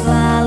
selalu